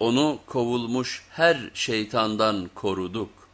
onu kovulmuş her şeytandan koruduk.